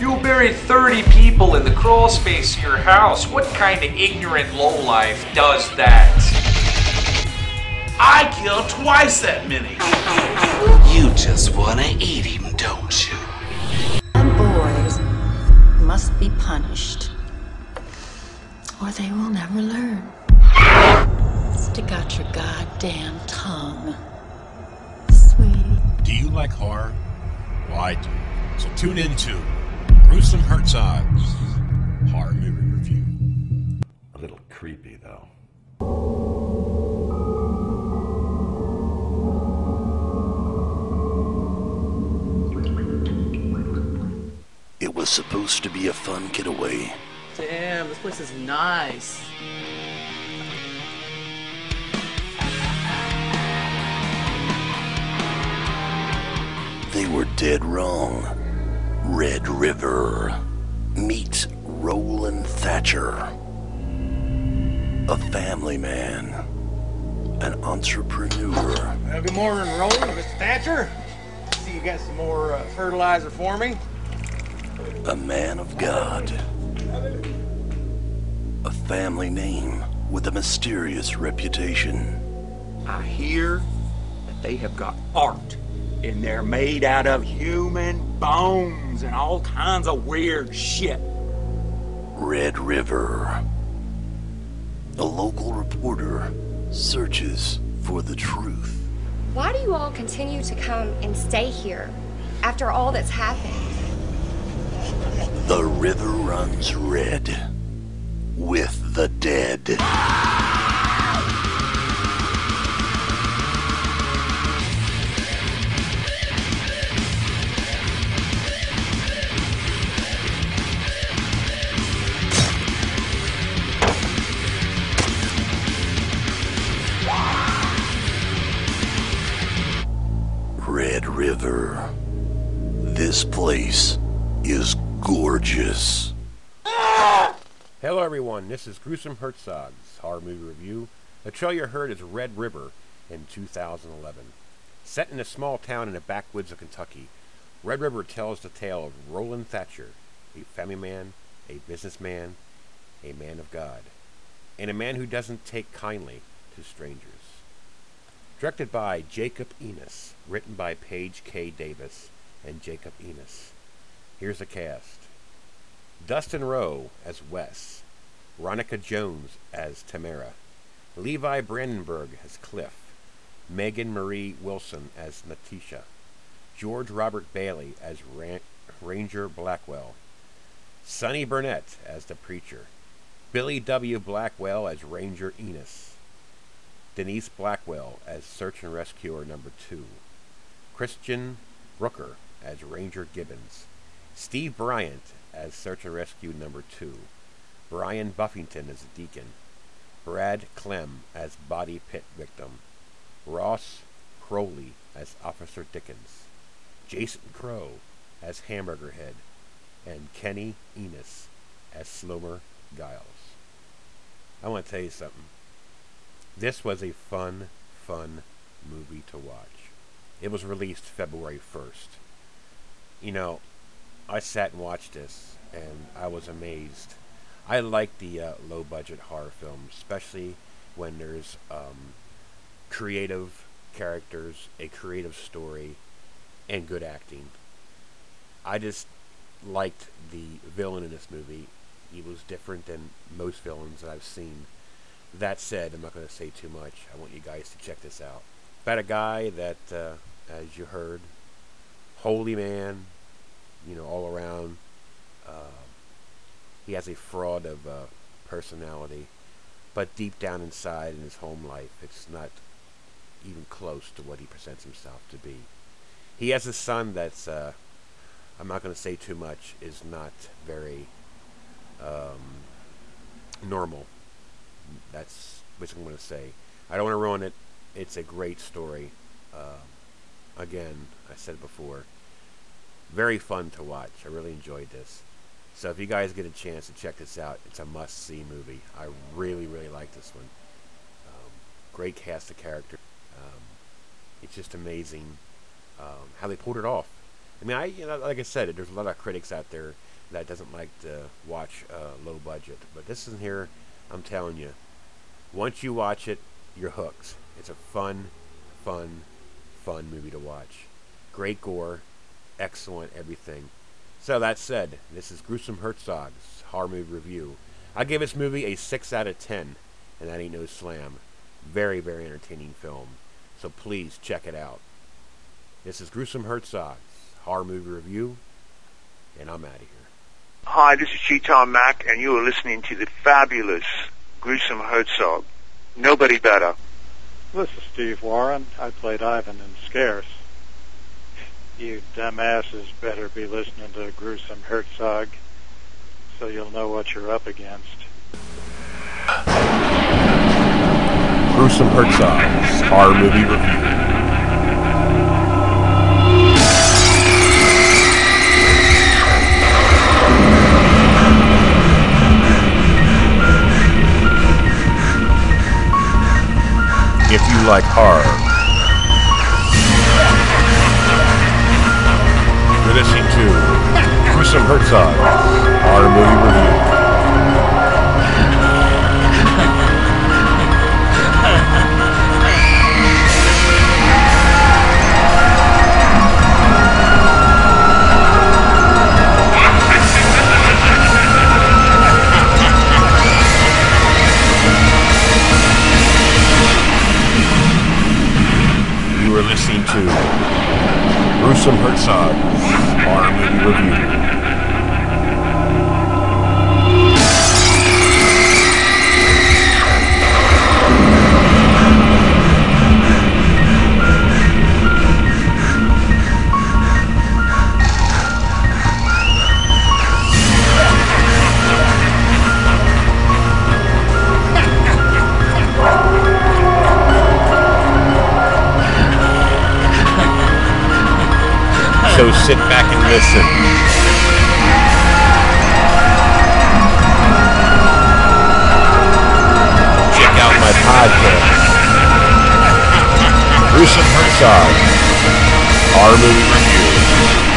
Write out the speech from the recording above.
You buried 30 people in the crawl space of your house. What kind of ignorant lowlife does that? I killed twice that many. You just wanna eat him, don't you? And boys must be punished, or they will never learn. Stick out your goddamn tongue, sweetie. Do you like horror? Well, I do. So tune in to Gruesome Hertzogg's Horror Movie Review. A little creepy, though. It was supposed to be a fun getaway. Damn, this place is nice. They were dead wrong. Red River meets Roland Thatcher. A family man. An entrepreneur. Well, good morning, Roland, Mr. Thatcher. See you got some more uh, fertilizer for me. A man of God. A family name with a mysterious reputation. I hear that they have got art and they're made out of human bones and all kinds of weird shit. Red River. A local reporter searches for the truth. Why do you all continue to come and stay here after all that's happened? The river runs red with the dead. River. This place is gorgeous. Hello, everyone. This is Gruesome Hertzogg's Horror Movie Review. The trail you heard is Red River in 2011. Set in a small town in the backwoods of Kentucky, Red River tells the tale of Roland Thatcher, a family man, a businessman, a man of God, and a man who doesn't take kindly to strangers. Directed by Jacob Enos, written by Paige K. Davis and Jacob Enos. Here's the cast. Dustin Rowe as Wes, Ronica Jones as Tamara, Levi Brandenburg as Cliff, Megan Marie Wilson as Natisha, George Robert Bailey as Ran- Ranger Blackwell, Sonny Burnett as the preacher, Billy W. Blackwell as Ranger Enos, Denise Blackwell as Search and Rescuer Number Two, Christian Brooker as Ranger Gibbons, Steve Bryant as Search and Rescue Number Two, Brian Buffington as Deacon, Brad Clem as Body Pit Victim, Ross Crowley as Officer Dickens, Jason Crow as Hamburger Head, and Kenny Enos as Slomer Giles. I want to tell you something. This was a fun, fun movie to watch. It was released February 1st. You know, I sat and watched this, and I was amazed. I like the uh, low budget horror films, especially when there's um, creative characters, a creative story, and good acting. I just liked the villain in this movie. He was different than most villains that I've seen. That said, I'm not going to say too much. I want you guys to check this out. About a guy that, uh, as you heard, holy man, you know, all around. Uh, he has a fraud of uh, personality, but deep down inside in his home life, it's not even close to what he presents himself to be. He has a son that's, uh, I'm not going to say too much, is not very um, normal. That's what I'm going to say. I don't want to ruin it. It's a great story. Uh, again, I said it before. Very fun to watch. I really enjoyed this. So if you guys get a chance to check this out, it's a must-see movie. I really, really like this one. Um, great cast of characters. Um, it's just amazing um, how they pulled it off. I mean, I you know, like I said, there's a lot of critics out there that doesn't like to watch uh, low budget. But this is here, I'm telling you, once you watch it, you're hooked. It's a fun, fun, fun movie to watch. Great gore, excellent everything. So that said, this is Gruesome Hertzogg's horror movie review. I give this movie a 6 out of 10, and that ain't no slam. Very, very entertaining film. So please check it out. This is Gruesome Hertzogg's horror movie review, and I'm out of here. Hi, this is Cheetan Mac, and you are listening to the fabulous Gruesome Hertzogg. Nobody better. This is Steve Warren. I played Ivan in Scarce. You dumbasses better be listening to Gruesome Hertzogg so you'll know what you're up against. Gruesome Hertzogg, horror movie review. Like horror, you're listening to Gruesome Hertzogg Horror Movie Review. Listening to Gruesome Hertzogg Horror Movie Review. Sit back and listen. Check out my podcast. Gruesome Hertzogg. Movie review.